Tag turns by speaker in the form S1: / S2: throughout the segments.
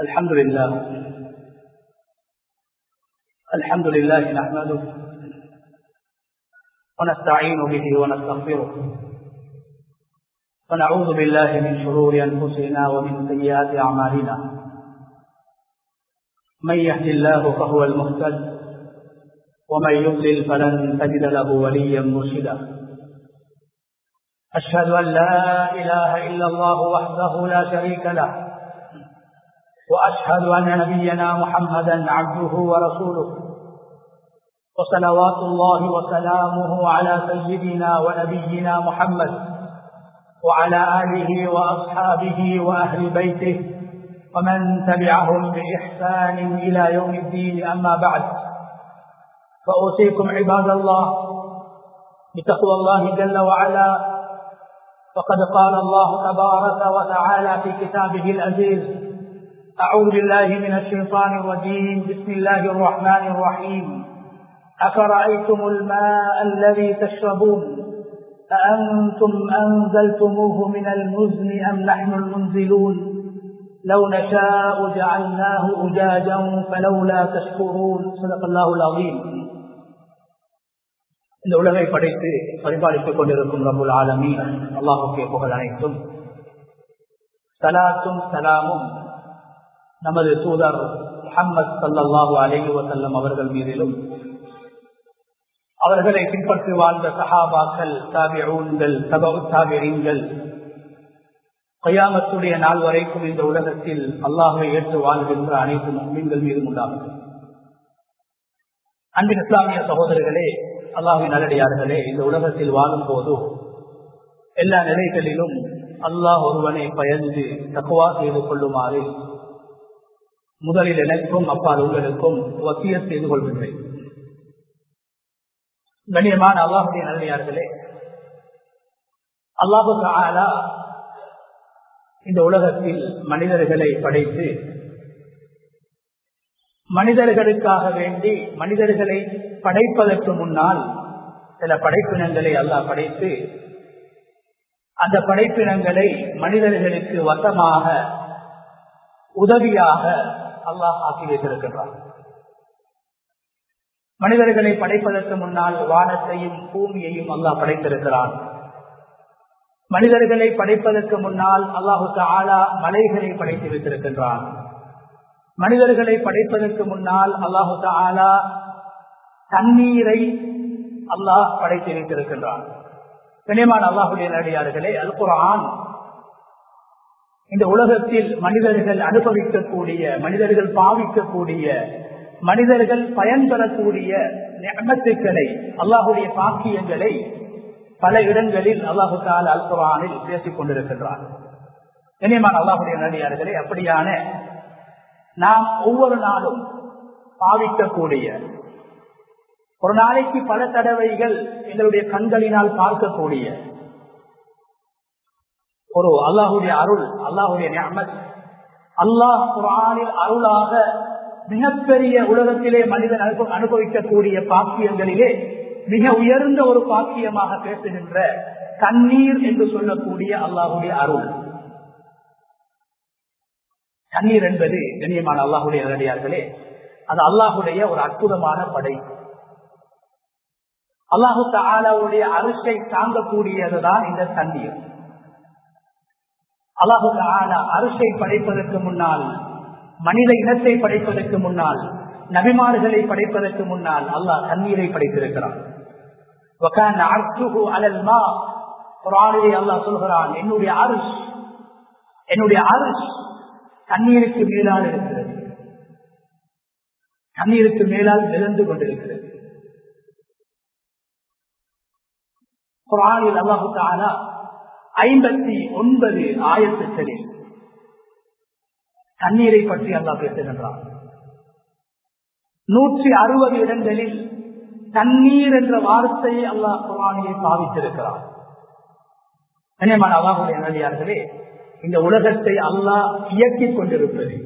S1: الحمد لله. الحمد لله نحمده ونستعين به ونستغفره. ونعوذ بالله من شرور أنفسنا ومن سيئات أعمالنا. من يهد الله فهو المهتد ومن يضلل فلن تجد له وليا مرشدا. أشهد أن لا إله إلا الله وحده لا شريك له وأشهد أن نبينا محمدا عبده ورسوله. وصلوات الله وسلامه على سيدنا ونبينا محمد وعلى آله وأصحابه وأهل بيته ومن تبعهم بإحسان إلى يوم الدين. أما بعد فأوصيكم عباد الله بتقوى الله جل وعلا. فقد قال الله تبارك وتعالى في كتابه العزيز أعوذ بالله من الشيطان الرجيم بسم الله الرحمن الرحيم أفرأيتم الماء الذي تشربون أأنتم أنزلتموه من المزن أم نحن المنزلون لو نشاء جعلناه أجاجا فلولا تشكرون صدق الله العظيم இந்த உலகை படைத்து பரிபாலித்துக் கொண்டிருக்கும் ரபுல் ஆலமி அல்லாஹுக்கே புகழ் அனைத்தும் சலாத்தும் சலாமும் நமது தூதர் முகமது சல்லாஹூ அலேஹி வசல்லம் அவர்கள் மீதிலும். அவர்களை பின்பற்றி வாழ்ந்த சஹாபாக்கள் தாபியூன்கள் தபு தாபியங்கள் கையாமத்துடைய நாள் வரைக்கும் இந்த உலகத்தில் அல்லாஹை ஏற்று வாழ்கின்ற அனைத்து முஸ்லிம்கள் மீதும் உண்டாகும். அன்பின் இஸ்லாமிய சகோதரர்களே அல்லாஹின் நல்லடியார்களே இந்த உலகத்தில் வாழும் போது எல்லா நிலைகளிலும் அல்லாஹ் ஒருவனை பயந்து தக்குவா செய்து கொள்ளுமாறு முதலில் எனக்கும் அப்பால் உங்களுக்கும் வசிய செய்து கொள்கின்றேன். கண்ணியமான அல்லாஹுடைய நல்லடியார்களே அல்லாஹு ஆலா இந்த உலகத்தில் மனிதர்களை படைத்து மனிதர்களுக்காக வேண்டி மனிதர்களை படைப்பதற்கு முன்னால் சில படைப்பினங்களை அல்லாஹ் படைத்து அந்த படைப்பினங்களை மனிதர்களுக்கு வசமாக உதவியாக அல்லாஹ் ஆக்கி வைத்திருக்கின்றார் மனிதர்களை படைப்பதற்கு முன்னால் வானத்தையும் பூமியையும் அல்லாஹ் படைத்திருக்கிறான். மனிதர்களை படைப்பதற்கு முன்னால் அல்லாஹுக்கு ஆளா மலைகளை படைத்து வைத்திருக்கின்றான். மனிதர்களை படைப்பதற்கு முன்னால் அல்லாஹுக்கு ஆளா தண்ணீரை அல்லாஹ் படைத்து வைத்திருக்கின்றான். கனியமான அல்லாஹுடைய நடிகார்களே அல் குரான் இந்த உலகத்தில் மனிதர்கள் அனுபவிக்கக்கூடிய மனிதர்கள் பாவிக்கக்கூடிய மனிதர்கள் பயன்பெறக்கூடிய நியமத்துக்களை அல்லாஹுடைய பாக்கியங்களை பல இடங்களில் அல்லாஹு தால் அல் பேசிக் கொண்டிருக்கின்றார். கனியமான அல்லாஹுடைய நடிகார்களே அப்படியான நாம் ஒவ்வொரு நாளும் பாவிக்கக்கூடிய ஒரு நாளைக்கு பல தடவைகள் எங்களுடைய கண்களினால் பார்க்கக்கூடிய ஒரு அல்லாஹுடைய அருள் அல்லாஹுடைய ஞாபகம் அல்லாஹ் குரானில் அருளாக மிகப்பெரிய உலகத்திலே மனிதன் அனுபவிக்கக்கூடிய பாக்கியங்களிலே மிக உயர்ந்த ஒரு பாக்கியமாக பேசுகின்ற தண்ணீர் என்று சொல்லக்கூடிய அல்லாஹுடைய அருள். தண்ணீர் என்பது கண்ணியமான அல்லாஹுடைய நேரடியார்களே அது அல்லாஹுடைய ஒரு அற்புதமான படை. அல்லாஹு தாலாவுடைய அரிசை தாங்கக்கூடியதுதான் இந்த தண்ணீர். அல்லாஹு தாலா அரிசை படைப்பதற்கு முன்னால் மனித இனத்தை படைப்பதற்கு முன்னால் நபிமார்களை படைப்பதற்கு முன்னால் அல்லாஹ் தண்ணீரை படைத்திருக்கிறான். அல்லாஹ் சொல்கிறான் என்னுடைய அரிஸ் என்னுடைய அரிஸ் தண்ணீருக்கு மேலால் இருக்கிறது. தண்ணீருக்கு மேலால் மிதந்து கொண்டிருக்கிறது. குரானில் அல்லாஹு தாலா ஐம்பத்தி ஒன்பது ஆயத்துக்களில் தண்ணீரை பற்றி அல்லா பேசுகின்றான். நூற்றி அறுபது இடங்களில் தண்ணீர் என்ற வார்த்தையை அல்லாஹ் குரானியை பாவித்திருக்கிறார் கனியமான அல்லாஹுடைய நல்லியார்களே இந்த உலகத்தை அல்லாஹ் இயக்கிக் கொண்டிருப்பது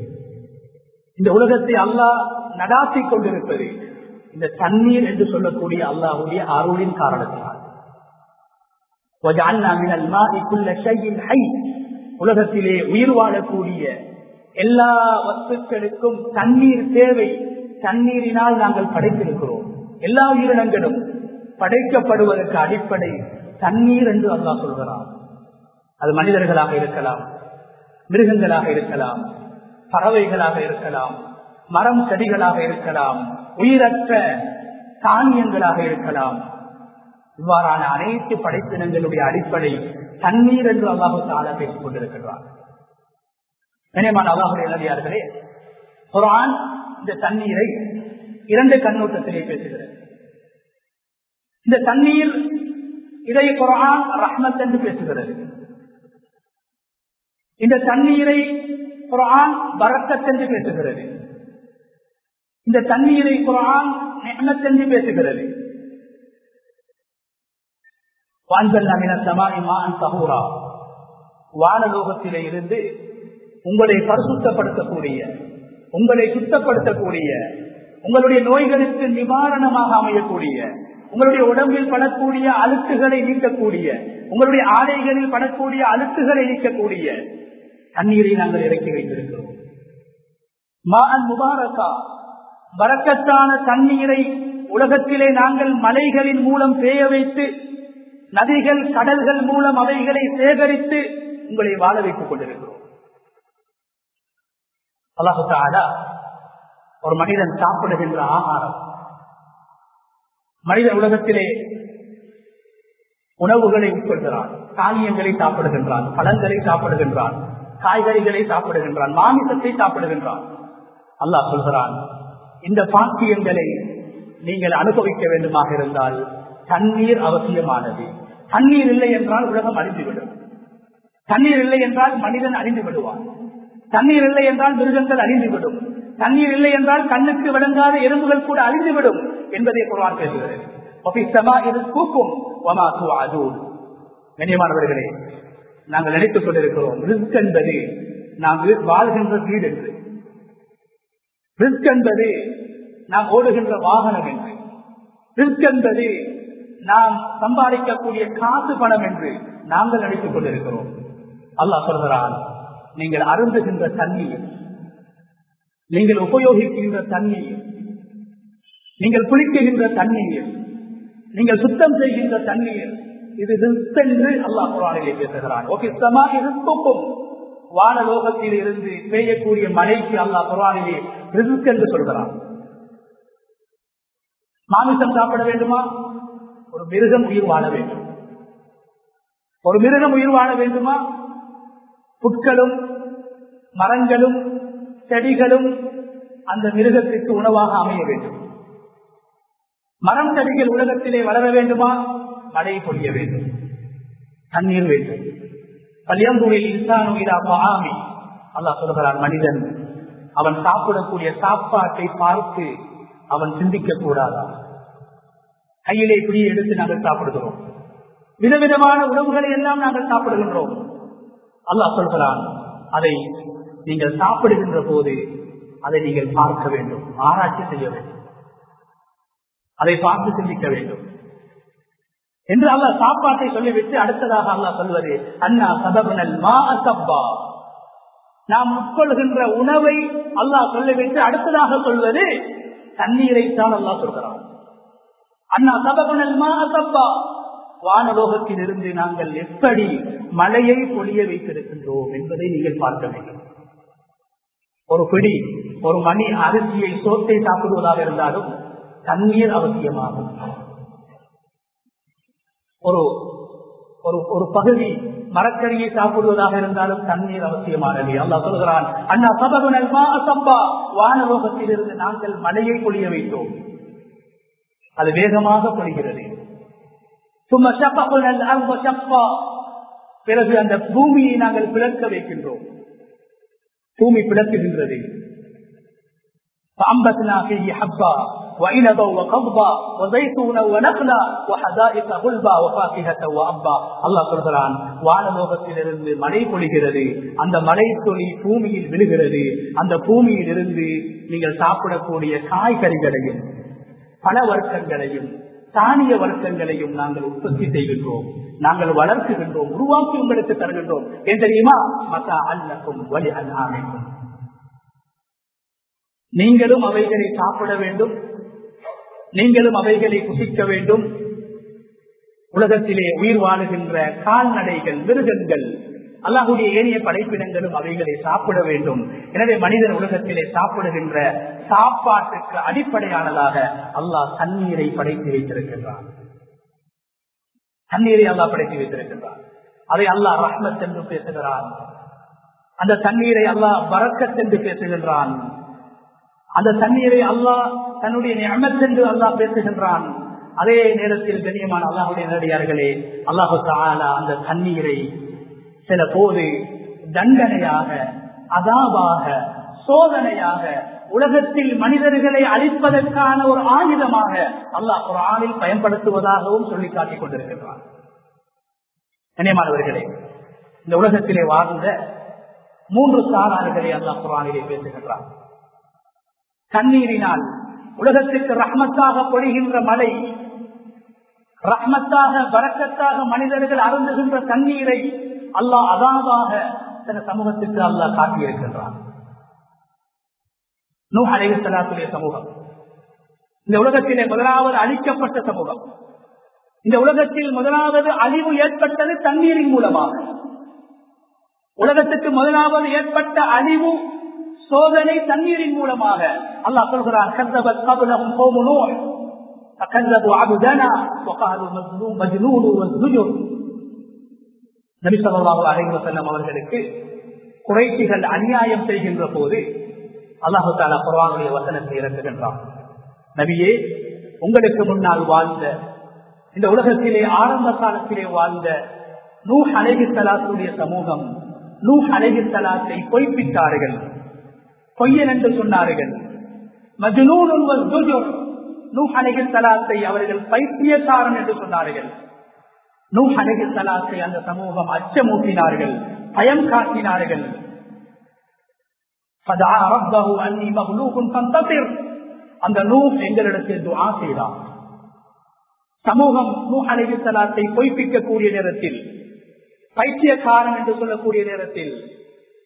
S1: இந்த உலகத்தை அல்லாஹ் நடாத்தி கொண்டிருப்பது இந்த தண்ணீர் என்று சொல்லக்கூடிய அல்லாஹுடைய அருளின் காரணத்தினால். உலகத்திலே உயிர் வாழக்கூடிய எல்லா வஸ்துக்களுக்கும் தண்ணீர் தேவை. தண்ணீரினால் நாங்கள் படைத்திருக்கிறோம். எல்லா உயிரினங்களும் படைக்கப்படுவதற்கு அடிப்படை தண்ணீர் என்று அல்லா சொல்கிறார் அது மனிதர்களாக இருக்கலாம் மிருகங்களாக இருக்கலாம் பறவைகளாக இருக்கலாம் மரம் செடிகளாக இருக்கலாம் உயிரற்ற தானியங்களாக இருக்கலாம். இவ்வாறான அனைத்து படைப்பினங்களுடைய அடிப்படை தண்ணீர் என்று அல்லாஹு தாலா பேசிக் கொண்டிருக்கிறார் கனியமான அல்லாஹுடைய குரான் இந்த தண்ணீரை இரண்டு கண்ணோட்டத்திலே பேசுகிறது. இந்த தண்ணீர் இதை குரான் ரஹ்மத் என்று பேசுகிறது. இந்த தண்ணீரை குரான் பரக்கத் என்று பேசுகிறது. இந்த தண்ணீரை குரான் நெஹ்மத் என்று பேசுகிறது. வானலோகத்திலே இருந்து உங்களை பரிசுத்தப்படுத்தக்கூடிய உங்களை சுத்தப்படுத்தக்கூடிய உங்களுடைய நோய்களுக்கு நிவாரணமாக அமையக்கூடிய உங்களுடைய உடம்பில் படக்கூடிய அழுத்துகளை நீக்கக்கூடிய உங்களுடைய ஆடைகளில் படக்கூடிய அழுத்துகளை நீக்கக்கூடிய தண்ணீரை நாங்கள் இறக்கி வைத்திருக்கிறோம். மான் முபாரக்கா வரக்கத்தான தண்ணீரை உலகத்திலே நாங்கள் மலைகளின் மூலம் பேய வைத்து நதிகள் கடல்கள் மூலம் அவைகளை சேகரித்து உங்களை வாழ வைத்துக் கொண்டிருக்கிறோம். அல்லாஹாலா ஒரு மனிதன் சாப்பிடுகின்ற ஆகாரம் மனித உலகத்திலே உணவுகளை உட்கொள்கிறான் தானியங்களை சாப்பிடுகின்றான் பழங்களை சாப்பிடுகின்றான் காய்கறிகளை சாப்பிடுகின்றான் மாமிசத்தை சாப்பிடுகின்றான். அல்லாஹ் சொல்கிறான் இந்த பாக்கியங்களை நீங்கள் அனுபவிக்க வேண்டுமாக இருந்தால் தண்ணீர் அவசியமானது. தண்ணீர் இல்லை என்றால் உலகம் அழிந்துவிடும். தண்ணீர் இல்லை என்றால் மனிதன் அழிந்து விடுவான் தண்ணீர் இல்லை என்றால் மிருகங்கள் அழிந்துவிடும். தண்ணீர் இல்லை என்றால் கண்ணுக்கு விளங்காத எறும்புகள் கூட அழிந்துவிடும் என்பதை குரான் பேசுகிறது கண்ணியமானவர்களே நாங்கள் நினைத்துக் கொண்டிருக்கிறோம் ரிஸ்க் என்பது நாம் வாழ்கின்ற வீடு என்று. ரிஸ்க் என்பது நாம் ஓடுகின்ற வாகனம் என்று. ரிஸ்க் என்பது நாம் சம்பாதிக்கக்கூடிய காசு பணம் என்று நாங்கள் நினைத்துக் கொண்டிருக்கிறோம். அல்லாஹ் சொல்கிறான் நீங்கள் அருந்துகின்ற தண்ணீர் நீங்கள் உபயோகிக்கின்ற தண்ணீர் நீங்கள் குளிக்கின்ற தண்ணீர் நீங்கள் சுத்தம் செய்கின்ற தண்ணீர் இது சென்று அல்லா அல்லாஹ் குரானிலே பேசுகிறான். ஓகே சமா இருக்கும் வானலோகத்தில் இருந்து பெய்யக்கூடிய மழைக்கு அல்லாஹ் குரானிலே ரிஸ்க் என்று சொல்கிறான். மாமிசம் சாப்பிட வேண்டுமா? ஒரு மிருகம் உயிர் வாழ வேண்டும். ஒரு மிருகம் உயிர் வாழ வேண்டுமா? புட்களும் மரங்களும் செடிகளும் அந்த மிருகத்திற்கு உணவாக அமைய வேண்டும். மரம் செடிகள் உலகத்திலே வளர வேண்டுமா? மழை பொழிய வேண்டும். தண்ணீர் வேண்டும். கல்யாணூரில் இன்சானுயிரா ஆமி அல்லாஹ் சொல்கிறான் மனிதன் அவன் சாப்பிடக்கூடிய சாப்பாட்டை பார்த்து அவன் சிந்திக்க கூடாதான் கையிலே பிடியை எடுத்து நாங்கள் சாப்பிடுகிறோம். விதவிதமான உணவுகளை எல்லாம் நாங்கள் சாப்பிடுகின்றோம். அல்லாஹ் சொல்கிறான் அதை நீங்கள் சாப்பிடுகின்ற போது அதை நீங்கள் பார்க்க வேண்டும் ஆராய்ச்சி செய்ய வேண்டும். அதை பார்த்து சிந்திக்க வேண்டும். என்று அல்லா சாப்பாட்டை சொல்லிவிட்டு அடுத்ததாக அல்லாஹ் சொல்வது அண்ணா சதபனல் மா அசப்பா நாம் உட்கொள்கின்ற உணவை அல்லாஹ் சொல்லிவிட்டு அடுத்ததாக சொல்வது தண்ணீரைத்தான் அல்லாஹ் சொல்கிறான். அண்ணா சபகனல் மா அசப்பா. வானலோகத்தில் இருந்து நாங்கள் எப்படி மழையை பொழிய வைத்திருக்கின்றோம் என்பதை நீங்கள் பார்க்க வேண்டும். ஒரு பிடி ஒரு மணி அரிசியை சோத்தை சாப்பிடுவதாக இருந்தாலும் தண்ணீர் அவசியமாகும். ஒரு ஒரு ஒரு பகுதி மரக்கறியை சாப்பிடுவதாக இருந்தாலும் தண்ணீர் அவசியமானது. அல்லா சொல்கிறான் அண்ணா சபகுனல் மா அசப்பா. வானலோகத்தில் இருந்து நாங்கள் மழையை பொழிய வைத்தோம். அது வேகமாக பொழிகிறது சும்மா சப்பகுனல் அல்வ சப்பா பிறகு அந்த பூமியை நாங்கள் பிளக்க வைக்கின்றோம் பூமி பிளக்குகின்றது فأنبتنا فيه حبا وعنبا وقضبا وزيتونا ونخلا وحدائق غلبا وفاكهة وأبا الله சொல்கிறான் வானலோகத்திலிருந்து மழை பொழிகிறது அந்த மழை துளி பூமியில் விழுகிறது அந்த பூமியில் இருந்து நீங்கள் சாப்பிடக்கூடிய காய்கறிகளையும் பல வர்க்கங்களையும் தானிய வர்க்கங்களையும் நாங்கள் உற்பத்தி செய்கின்றோம். நாங்கள் வளர்க்குகின்றோம் உருவாக்கி உங்களுக்கு தருகின்றோம். ஏன் தெரியுமா? மசா அல்லக்கும் வழி அல்லாமைக்கும் நீங்களும் அவைகளை சாப்பிட வேண்டும். நீங்களும் அவைகளை குசிக்க வேண்டும். உலகத்திலே உயிர் வாழுகின்ற கால்நடைகள் மிருகங்கள் அல்லாஹுடைய ஏனைய படைப்பினங்களும் அவைகளை சாப்பிட வேண்டும். எனவே மனிதன் உலகத்திலே சாப்பிடுகின்ற சாப்பாட்டுக்கு அடிப்படையானதாக அல்லாஹ் தண்ணீரை படைத்து வைத்திருக்கின்றான். தண்ணீரை அல்லாஹ் படைத்து வைத்திருக்கின்றான். அதை அல்லாஹ் ரஹ்மத் என்று பேசுகிறான். அந்த தண்ணீரை அல்லாஹ் வரக்கத் என்று பேசுகின்றான். அந்த தண்ணீரை அல்லாஹ் தன்னுடைய நியமத் என்று அல்லாஹ் பேசுகின்றான். அதே நேரத்தில் கண்ணியமான அல்லாஹுடைய நேரடியார்களே அல்லாஹு அந்த தண்ணீரை சில போது தண்டனையாக அதாவாக சோதனையாக உலகத்தில் மனிதர்களை அழிப்பதற்கான ஒரு ஆயுதமாக அல்லாஹ் ஒரு ஆணில் பயன்படுத்துவதாகவும் சொல்லி காட்டிக் கொண்டிருக்கின்றான். கண்ணியமானவர்களே இந்த உலகத்திலே வாழ்ந்த மூன்று சாரார்களை அல்லாஹ் குரானிலே பேசுகின்றார் தண்ணீரினால் உலகத்திற்கு ரஹ்மத்தாக பொழிகின்ற மழை ரஹ்மத்தாக வரக்கத்தாக மனிதர்கள் அருந்துகின்ற தண்ணீரை அல்லாஹ் அதாவாக சில சமூகத்திற்கு அல்லாஹ் காட்டியிருக்கின்றான். நூ அலைவசலாத்துடைய சமூகம். இந்த உலகத்திலே முதலாவது அழிக்கப்பட்ட சமூகம். இந்த உலகத்தில் முதலாவது அழிவு ஏற்பட்டது தண்ணீரின் மூலமாக. உலகத்துக்கு முதலாவது ஏற்பட்ட அழிவு சோதனை தண்ணீரின் மூலமாக. அல்லாஹ் சொல்கிறான் கந்தபத் ஸல்லல்லாஹு அலைஹி செல்லம் அவர்களுக்கு குறைச்சிகள் அநியாயம் செய்கின்ற போது அல்லாஹு தாலா குரானுடைய வசனத்தை இறக்குகின்றான். நபியே உங்களுக்கு முன்னால் வாழ்ந்த இந்த உலகத்திலே ஆரம்ப காலத்திலே வாழ்ந்த நூ அலைஹி ஸலாத்துடைய சமூகம் நூ அலைஹி ஸலாத்தை பொய்ப்பித்தார்கள் பொய்யன் என்று சொன்னார்கள். மஜ்னூன் வஸ்துஜுர் நூ அலைஹி சலாத்தை அவர்கள் பைத்தியக்காரன் என்று சொன்னார்கள். நூ அழகு சலாத்தை அந்த சமூகம் அச்சமூட்டினார்கள் பயம் காட்டினார்கள். அந்த நூ எங்களிடத்தில் துவா செய்தார். சமூகம் நூ அழகு பொய்ப்பிக்கக்கூடிய நேரத்தில் பைத்தியக்காரன் என்று சொல்லக்கூடிய நேரத்தில்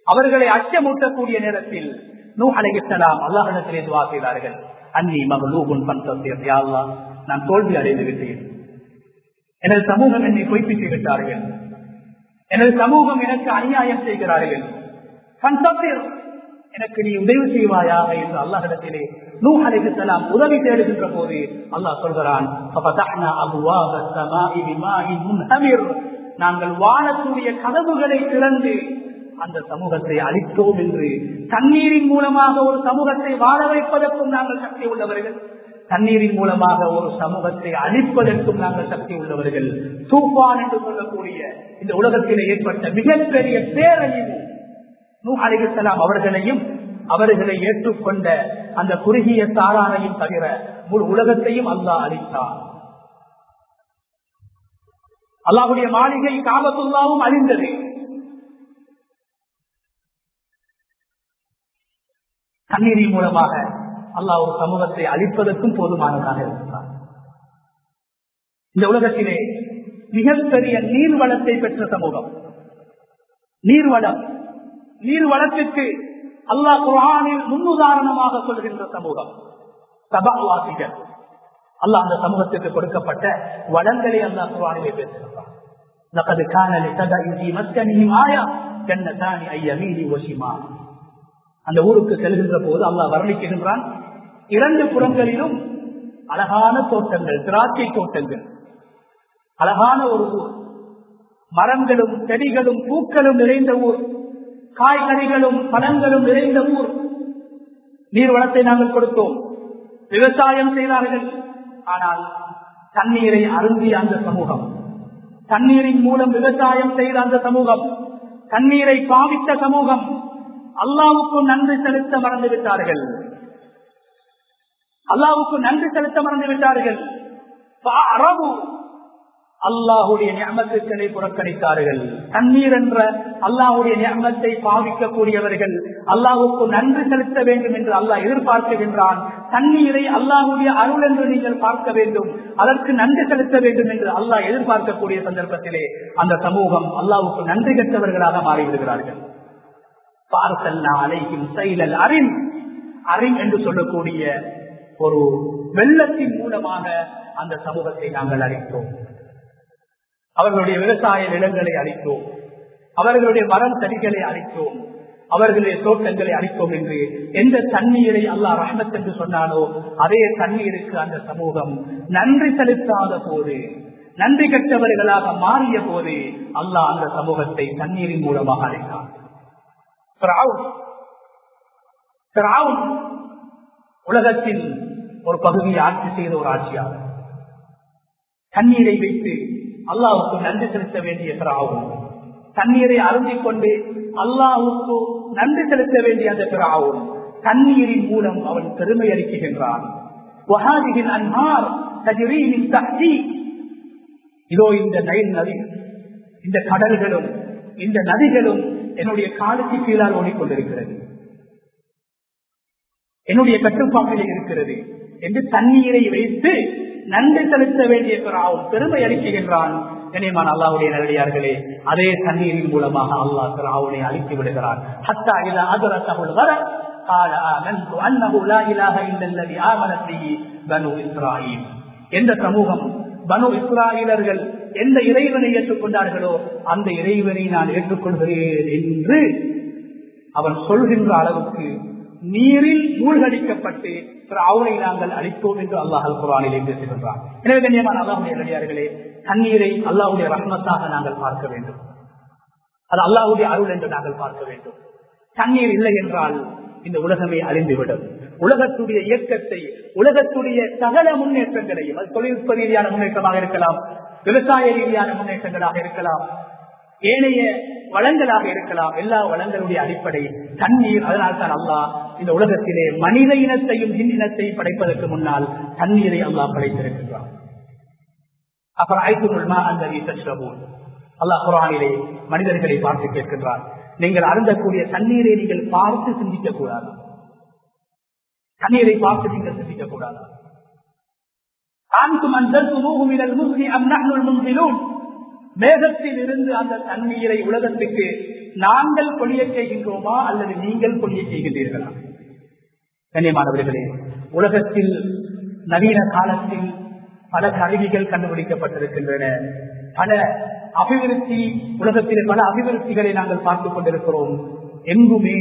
S1: அவர்களை அச்சமூட்டக்கூடிய நேரத்தில் நூ அலைகிசலாம் அல்லாஹிடத்திலே துவா செய்தார்கள். அன்னி மகளூகுன் பன் நான் தோல்வி அடைந்து விட்டேன் எனது சமூகம் என்னை பொய்ப்பித்து விட்டார்கள் எனது சமூகம் எனக்கு அநியாயம் செய்கிறார்கள். எனக்கு நீ உதவி செய்வாயாக என்று அல்லாஹிடத்திலே நூ அலைக்கு செல்லாம் உதவி தேடுகின்ற போது அல்லாஹ் சொல்கிறான் நாங்கள் வாழக்கூடிய கதவுகளை திறந்து அந்த சமூகத்தை அழித்தோம் என்று தண்ணீரின் மூலமாக ஒரு சமூகத்தை வாழ வைப்பதற்கும் நாங்கள் சக்தி உள்ளவர்கள். தண்ணீரின் மூலமாக ஒரு சமூகத்தை அழிப்பதற்கும் நாங்கள் சக்தி உள்ளவர்கள். சூப்பான் என்று சொல்லக்கூடிய இந்த உலகத்தில் ஏற்பட்ட மிகப்பெரிய பேரழிவு. நூ அலிகலாம் அவர்களையும் அவர்களை ஏற்றுக்கொண்ட அந்த குறுகிய சாரானையும் தவிர முழு உலகத்தையும் அல்லா அழித்தார். அல்லாஹுடைய மாளிகை காபத்துல்லாவும் அழிந்தது. தண்ணீரின் மூலமாக அல்லாஹ் ஒரு சமூகத்தை அழிப்பதற்கும் போதுமானதாக இருக்கிறார் இந்த உலகத்திலே மிகப்பெரிய நீர்வளத்தை பெற்ற சமூகம் நீர்வளம் நீர்வளத்திற்கு அல்லாஹ் குரானில் முன்னுதாரணமாக சொல்கின்ற சமூகம் சபாவாசிகள் அல்லாஹ் அந்த சமூகத்துக்கு கொடுக்கப்பட்ட வளங்களை அல்லாஹ் குரானிலே பேசுகிறார் لقد كان لسبع في مسكنهم آية جنتان أي يمين وشمال அந்த ஊருக்கு செல்கின்ற போது அல்லாஹ் வர்ணிக்கின்றான் இரண்டு புறங்களிலும் அழகான தோட்டங்கள் திராட்சை தோட்டங்கள். அழகான ஒரு ஊர். மரங்களும் செடிகளும் பூக்களும் நிறைந்த ஊர். காய்கறிகளும் பழங்களும் நிறைந்த ஊர். நீர்வளத்தை நாங்கள் கொடுத்தோம். விவசாயம் செய்தார்கள். ஆனால் தண்ணீரை அருந்திய அந்த சமூகம் தண்ணீரின் மூலம் விவசாயம் செய்த அந்த சமூகம் தண்ணீரை பாவித்த சமூகம் அல்லாவுக்கும் நன்றி செலுத்த மறந்துவிட்டார்கள். அல்லாவுக்கு நன்றி செலுத்த மறந்து விட்டார்கள் அல்லாஹுடைய ஞாபகத்துக்களை புறக்கணித்தார்கள். தண்ணீர் என்ற அல்லாஹுடைய ஞாபகத்தை பாவிக்கக்கூடியவர்கள் அல்லாஹுக்கு நன்றி செலுத்த வேண்டும் என்று அல்லாஹ் எதிர்பார்க்கின்றான். தண்ணீரை அல்லாஹுடைய அருள் என்று நீங்கள் பார்க்க வேண்டும். அதற்கு நன்றி செலுத்த வேண்டும் என்று அல்லாஹ் எதிர்பார்க்கக்கூடிய சந்தர்ப்பத்திலே அந்த சமூகம் அல்லாஹுக்கு நன்றி கெட்டவர்களாக மாறிவிடுகிறார்கள். பார்த்தல்லா அலைக்கும் செயலல் அறின் அறிம் என்று சொல்லக்கூடிய ஒரு வெள்ளத்தின் மூலமாக அந்த சமூகத்தை நாங்கள் அளித்தோம் அவர்களுடைய விவசாய நிலங்களை அளித்தோம் அவர்களுடைய மரம் தடிகளை அளித்தோம் அவர்களுடைய தோட்டங்களை அளித்தோம் என்று எந்த தண்ணீரை அல்லா ரஹமத் என்று சொன்னாலோ அதே தண்ணீருக்கு அந்த சமூகம் நன்றி செலுத்தாத போது நன்றி கற்றவர்களாக மாறிய போது அல்லாஹ் அந்த சமூகத்தை தண்ணீரின் மூலமாக அழைத்தான். உலகத்தின் ஒரு பகுதியை ஆட்சி செய்த ஒரு ஆட்சியாளர். தண்ணீரை வைத்து அல்லாவுக்கு நன்றி செலுத்த வேண்டிய பிராவும். தண்ணீரை அருந்திக் கொண்டு அல்லாவுக்கு நன்றி செலுத்த வேண்டிய அந்த பிராவும் தண்ணீரின் மூலம் அவன் பெருமை அளிக்குகின்றான் இதோ இந்த நைல் நதி இந்த கடல்களும் இந்த நதிகளும் என்னுடைய காலுக்கு கீழால் ஓடிக்கொண்டிருக்கிறது. என்னுடைய கட்டுப்பாட்டில் இருக்கிறது. என்று தண்ணீரை வைத்து நன்றி செலுத்த வேண்டிய பிறாவும் பெருமை அளிக்குகின்றான் கனியமான அல்லாவுடைய நல்லடியார்களே அதே தண்ணீரின் மூலமாக அல்லாஹ் பிறாவுனை அழித்து விடுகிறான் ஹத்தா இல அதுரத்தகுள் வர قال آمنت أنه لا إله إلا الذي آمنت به بنو إسرائيل எந்த சமூகம் பனு இஸ்ராயலர்கள் எந்த இறைவனை ஏற்றுக்கொண்டார்களோ அந்த இறைவனை நான் ஏற்றுக்கொள்கிறேன் என்று அவன் சொல்கின்ற அளவுக்கு நீரில் மூழ்கடிக்கப்பட்டு அவனை நாங்கள் அளித்தோம் என்று அல்லாஹ் குரானிலே பேசுகின்றான் எனவே கண்ணியமான அல்லாஹுடைய நடிகார்களே தண்ணீரை அல்லாஹுடைய ரஹ்மத்தாக நாங்கள் பார்க்க வேண்டும். அது அல்லாஹுடைய அருள் என்று நாங்கள் பார்க்க வேண்டும். தண்ணீர் இல்லை என்றால் இந்த உலகமே அழிந்துவிடும். உலகத்துடைய இயக்கத்தை உலகத்துடைய சகல முன்னேற்றங்களையும் அது தொழில்நுட்ப ரீதியான முன்னேற்றமாக இருக்கலாம் விவசாய ரீதியான முன்னேற்றங்களாக இருக்கலாம் ஏனைய வளங்களாக இருக்கலாம் எல்லா வளங்களுடைய அடிப்படை தண்ணீர் அதனால் தான் அல்லாஹ் இந்த உலகத்திலே மனித இனத்தையும் ஹின் இனத்தையும் படைப்பதற்கு முன்னால் தண்ணீரை அல்லாஹ் படைத்திருக்கின்றான். அப்புறம் ஐத்துமா அந்த அல்லாஹ் குரானிலே மனிதர்களை பார்த்து கேட்கின்றார் நீங்கள் அருந்தக்கூடிய தண்ணீரை நீங்கள் பார்த்து சிந்திக்க கூடாது. தண்ணீரை பார்த்து நீங்கள் சிந்திக்க கூடாது. மேகத்தில் இருந்து அந்த தண்ணீரை உலகத்துக்கு நாங்கள் பொழிய செய்கின்றோமா அல்லது நீங்கள் பொழிய செய்கின்றீர்களா? கண்ணியமானவர்களே உலகத்தில் நவீன காலத்தில் பல கருவிகள் கண்டுபிடிக்கப்பட்டிருக்கின்றன. பல அபிவிருத்தி உலகத்திலே பல அபிவிருத்திகளை நாங்கள் பார்த்துக் கொண்டிருக்கிறோம். எங்குமே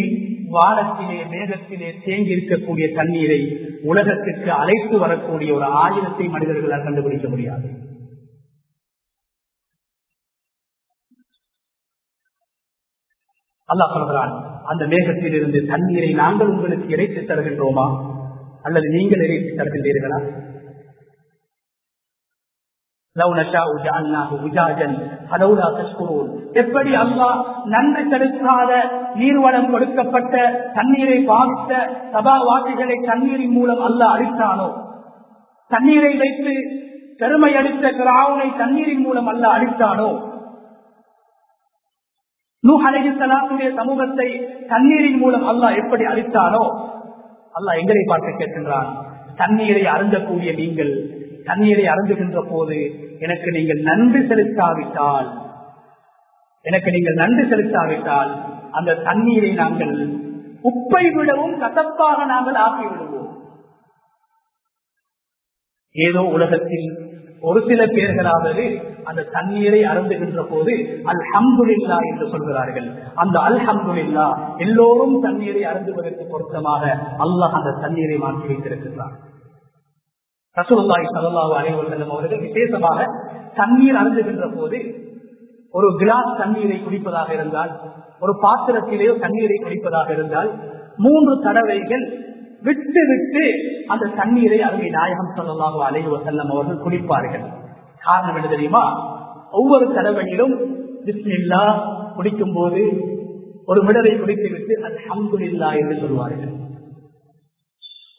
S1: வாரத்திலே மேகத்திலே தேங்கி இருக்கக்கூடிய தண்ணீரை உலகத்திற்கு அழைத்து வரக்கூடிய ஒரு ஆயுதத்தை மனிதர்களால் கண்டுபிடிக்க முடியாது. அல்லாஹ் சொல்கிறான் அந்த மேகத்தில் இருந்து தண்ணீரை நாங்கள் உங்களுக்கு இறைத்து தருகின்றோமா? அல்லது நீங்கள் இறைத்து தருகின்றீர்களா? எப்படி அல்லா நன்றி செலுத்தாத நீர்வளம் கொடுக்கப்பட்ட தண்ணீரை பாவித்த சபாவாசிகளை தண்ணீரின் மூலம் அல்லாஹ் அழித்தானோ தண்ணீரை வைத்து பெருமை அளித்த கிராவனை தண்ணீரின் மூலம் அல்ல அழித்தானோ நூ அலைஹிஸ்லாத்துடைய சமூகத்தை தண்ணீரின் மூலம் அல்லாஹ் எப்படி அழித்தானோ அல்லாஹ் எங்களை பார்த்து கேட்கின்றான் தண்ணீரை அருந்தக்கூடிய நீங்கள் தண்ணீரை அருந்துகின்ற போது எனக்கு நீங்கள் நன்றி செலுத்தாவிட்டால் எனக்கு நீங்கள் நன்றி செலுத்தாவிட்டால் அந்த தண்ணீரை நாங்கள் உப்பை விடவும் கசப்பாக நாங்கள் ஆக்கிவிடுவோம். ஏதோ உலகத்தில் ஒரு சில பேர்களாவது அந்த தண்ணீரை அருந்துகின்ற போது அல் என்று சொல்கிறார்கள். அந்த அல்ஹம்புலில்லா எல்லோரும் தண்ணீரை அருந்துவதற்கு பொருத்தமாக அல்லாஹ் அந்த தண்ணீரை மாற்றி வைத்திருக்கிறார் ரசூல்லாய் சல்லாஹு அலைவசல்லம் அவர்கள் விசேஷமாக தண்ணீர் அருந்துகின்ற போது ஒரு கிளாஸ் தண்ணீரை குடிப்பதாக இருந்தால் ஒரு பாத்திரத்திலேயோ தண்ணீரை குடிப்பதாக இருந்தால் மூன்று தடவைகள் விட்டு விட்டு அந்த தண்ணீரை அருமை நாயகம் சொல்லலாக அலைவ செல்லம் அவர்கள் குடிப்பார்கள். காரணம் என்ன தெரியுமா? ஒவ்வொரு தடவையிலும் பிஸ்மில்லா குடிக்கும் போது ஒரு மிடலை குடித்து விட்டு அது அம்புல்லா என்று சொல்வார்கள்.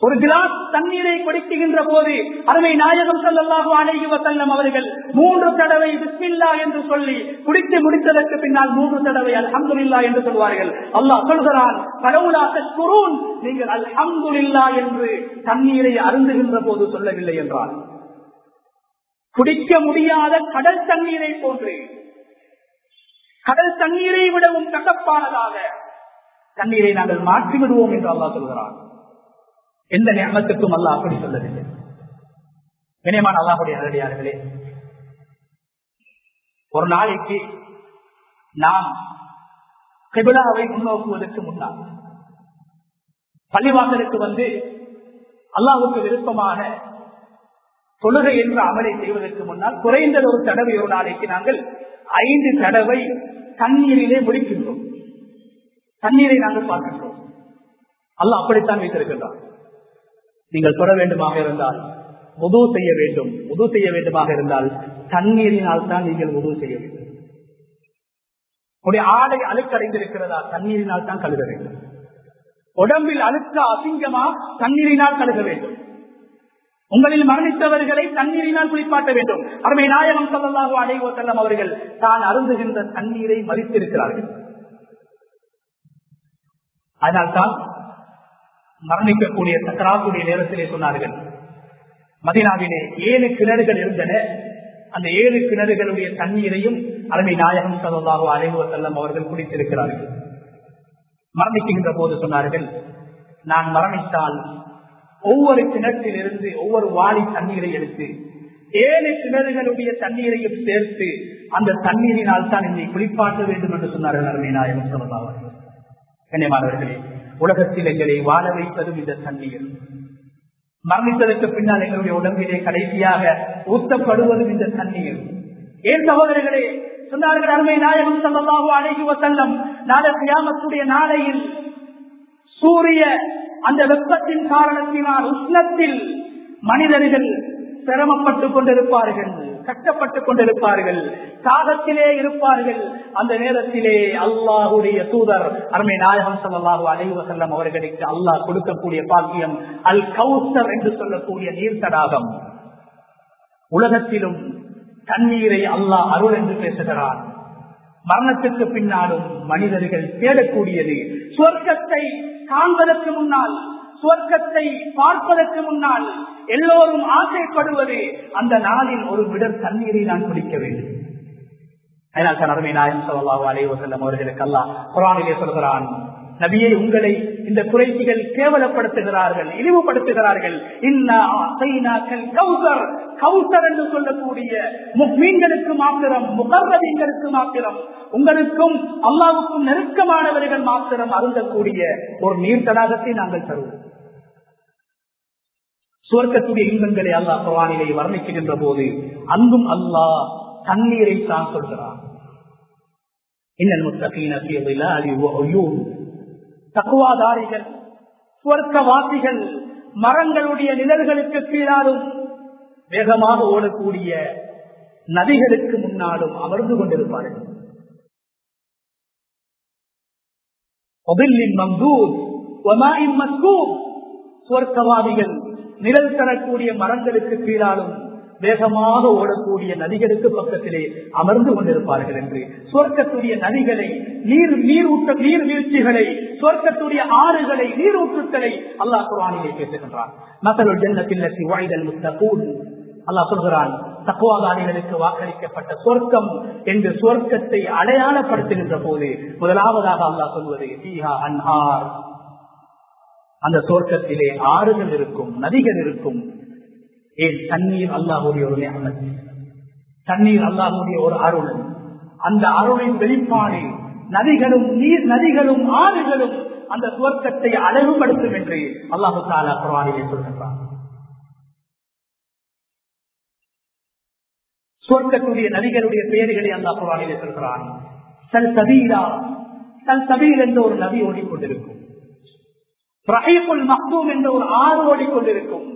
S1: ஒரு கிளாஸ் தண்ணீரை குடிக்குகின்ற போது அருமை நாயகம் சொல்லலாக அணையுவ செல்லம் அவர்கள் மூன்று தடவை பிஸ்மில்லா என்று சொல்லி குடித்து முடித்ததற்கு பின்னால் மூன்று தடவை அல்ஹம்துல்லா என்று சொல்வார்கள். அல்லாஹ் சொல்கிறான் கடவுளாக குரூன் நீங்கள் அல்ஹம்துல்லா என்று தண்ணீரை அருந்துகின்ற போது சொல்லவில்லை என்றார் குடிக்க முடியாத கடல் தண்ணீரை போன்று கடல் தண்ணீரை விடவும் கசப்பானதாக தண்ணீரை நாங்கள் மாற்றி விடுவோம் என்று அல்லாஹ் சொல்கிறான். எந்த நியமத்துக்கும் அல்ல அப்படி சொல்லவில்லை. இனியமான அல்லாஹுடைய நேரடியார்களே ஒரு நாளைக்கு நாம் கிபிலாவை முன்னோக்குவதற்கு முன்னால் பள்ளிவாசலுக்கு வந்து அல்லாவுக்கு விருப்பமான தொழுகை என்ற அமலை செய்வதற்கு முன்னால் குறைந்தது ஒரு தடவை ஒரு நாளைக்கு நாங்கள் ஐந்து தடவை தண்ணீரிலே முடிக்கின்றோம் தண்ணீரை நாங்கள் பார்க்கின்றோம். அல்ல அப்படித்தான் வைத்திருக்கின்றான். நீங்கள் தொட வேண்டுமாக இருந்தால் உதவு செய்ய வேண்டும். உதவு செய்ய வேண்டுமாக இருந்தால் தண்ணீரினால் தான் நீங்கள் உதவு செய்ய வேண்டும். உடைய ஆடை அழுக்கடைந்திருக்கிறதா? தண்ணீரினால் தான் கழுக வேண்டும். உடம்பில் அழுக்க அசிங்கமா தண்ணீரினால் கழுக வேண்டும். உங்களில் மரணித்தவர்களை தண்ணீரினால் குளிப்பாட்ட வேண்டும். அருமை நாயகம் சொல்லலாக அடைவோ செல்லம் அவர்கள் தான் அருந்துகின்ற தண்ணீரை மதித்திருக்கிறார்கள். அதனால்தான் மரணிக்கக்கூடிய சக்கராக்கூடிய நேரத்திலே சொன்னார்கள். மதினாவிலே ஏழு கிணறுகள் இருந்தன. அந்த ஏழு கிணறுகளுடைய தண்ணீரையும் அருமை நாயகம் சதவாக அலைவோ செல்லம் அவர்கள் குடித்திருக்கிறார்கள். மரணிக்கின்ற போது சொன்னார்கள் நான் மரணித்தால் ஒவ்வொரு கிணற்றிலிருந்து ஒவ்வொரு வாளி தண்ணீரை எடுத்து ஏழு கிணறுகளுடைய தண்ணீரையும் சேர்த்து அந்த தண்ணீரினால் தான் என்னை குளிப்பாட்ட வேண்டும் என்று சொன்னார்கள் அருமை நாயகம் சதவாக கண்ணியமானவர்களே உலகத்தில் எங்களை வாழ வைப்பதும் இந்த தண்ணீர் மரணித்ததற்கு பின்னால் எங்களுடைய உடம்பிலே கடைசியாக ஊத்தப்படுவதும் இந்த தண்ணீர் ஏன் சகோதரர்களே சொன்னார்கள் அருமை நாயகம் சம்பவமாக அழகி வசல்லம் நாளை கியாமத்துடைய நாளையில் சூரிய அந்த வெப்பத்தின் காரணத்தினால் உஷ்ணத்தில் மனிதர்கள் சிரமப்பட்டுக் கொண்டிருப்பார்கள் கஷ்டப்பட்டுக் கொண்டிருப்பார்கள் சாகத்திலே இருப்பார்கள். அந்த நேரத்திலே அல்லாஹுடைய தூதர் அருமை நாயகம் சல்லாஹு அலைவசல்லம் அவர்களுக்கு அல்லாஹ் கொடுக்கக்கூடிய பாக்கியம் அல் கௌசர் என்று சொல்லக்கூடிய நீர் தடாகம் உலகத்திலும் தண்ணீரை அல்லாஹ் அருள் என்று பேசுகிறார் மரணத்துக்கு பின்னாலும் மனிதர்கள் தேடக்கூடியது. சுவர்க்கத்தை காண்பதற்கு முன்னால் சுவர்க்கத்தை பார்ப்பதற்கு முன்னால் எல்லோரும் ஆசைப்படுவது அந்த நாளில் ஒரு விடர் தண்ணீரை நான் குடிக்க வேண்டும். அதனால் தான் அருமை நாயம் சொல்லலாஹு அலைவசல்லம் அவர்களுக்கு அல்லாஹ் குரானிலே சொல்கிறான் நபியை உங்களை இந்த குறைச்சிகள் கேவலப்படுத்துகிறார்கள் இழிவுபடுத்துகிறார்கள். கௌசர். கௌசர் என்று சொல்லக்கூடிய மீன்களுக்கு மாத்திரம் முகர்வதீங்களுக்கு மாத்திரம் உங்களுக்கும் அல்லாவுக்கும் நெருக்கமானவர்கள் மாத்திரம் அருந்தக்கூடிய ஒரு நீர் தடாகத்தை நாங்கள் தருவோம். சுவர்க்கத்துடைய இன்பங்களை அல்லாஹ் குரானிலே வர்ணிக்கின்ற போது அங்கும் அல்லாஹ் தண்ணீரை தான் சொல்கிறான். இன்னல் முத்தகீன தக்குவாதாரிகள் சுவர்க்கவாசிகள் மரங்களுடைய நிழல்களுக்கு கீழாலும் வேகமாக ஓடக்கூடிய நதிகளுக்கு முன்னாலும் அமர்ந்து கொண்டிருப்பார்கள். சுவர்க்கவாதிகள் நிழல் தரக்கூடிய மரங்களுக்கு கீழாலும் வேகமாக ஓடக்கூடிய நதிகளுக்கு பக்கத்திலே அமர்ந்து கொண்டிருப்பார்கள் என்று. சொர்க்கத்துடைய நதிகளை நீர் நீர் ஊட்ட நீர் வீழ்ச்சிகளை சொர்க்கத்துடைய ஆறுகளை நீர் ஊற்றுக்களை அல்லாஹ் குரானிலே பேசுகின்றான். மக்கள் ஜன்னத்தில்லத்தி வாய்தல் முத்தகூன். அல்லாஹ் சொல்கிறான் தக்குவாதாரிகளுக்கு வாக்களிக்கப்பட்ட சொர்க்கம் என்று சொர்க்கத்தை அடையாளப்படுத்துகின்ற போது முதலாவதாக அல்லாஹ் சொல்வது அன்ஹார். அந்த சொர்க்கத்திலே ஆறுகள் இருக்கும் நதிகள் இருக்கும். ஏன்? தண்ணீர் அல்லாஹுடைய ஒரு நியமத் தண்ணீர் அல்லாஹுடைய ஒரு அருள். அந்த அருளின் வெளிப்பாடு நதிகளும் நீர் நதிகளும் ஆறுகளும் அந்த துவக்கத்தை அழகுபடுத்தும் என்று அல்லாஹு தாலா குரானிலே சொல்கின்றார் சுவர்க்கக்கூடிய நதிகளுடைய பெயர்களை அந்த குரானிலே சொல்கிறான். சல் சபீரா சல் சபீர் என்ற ஒரு நதி ஓடிக்கொண்டிருக்கும். ரஹீபுல் மஹ்பூம் என்ற ஒரு ஆறு ஓடிக்கொண்டிருக்கும்.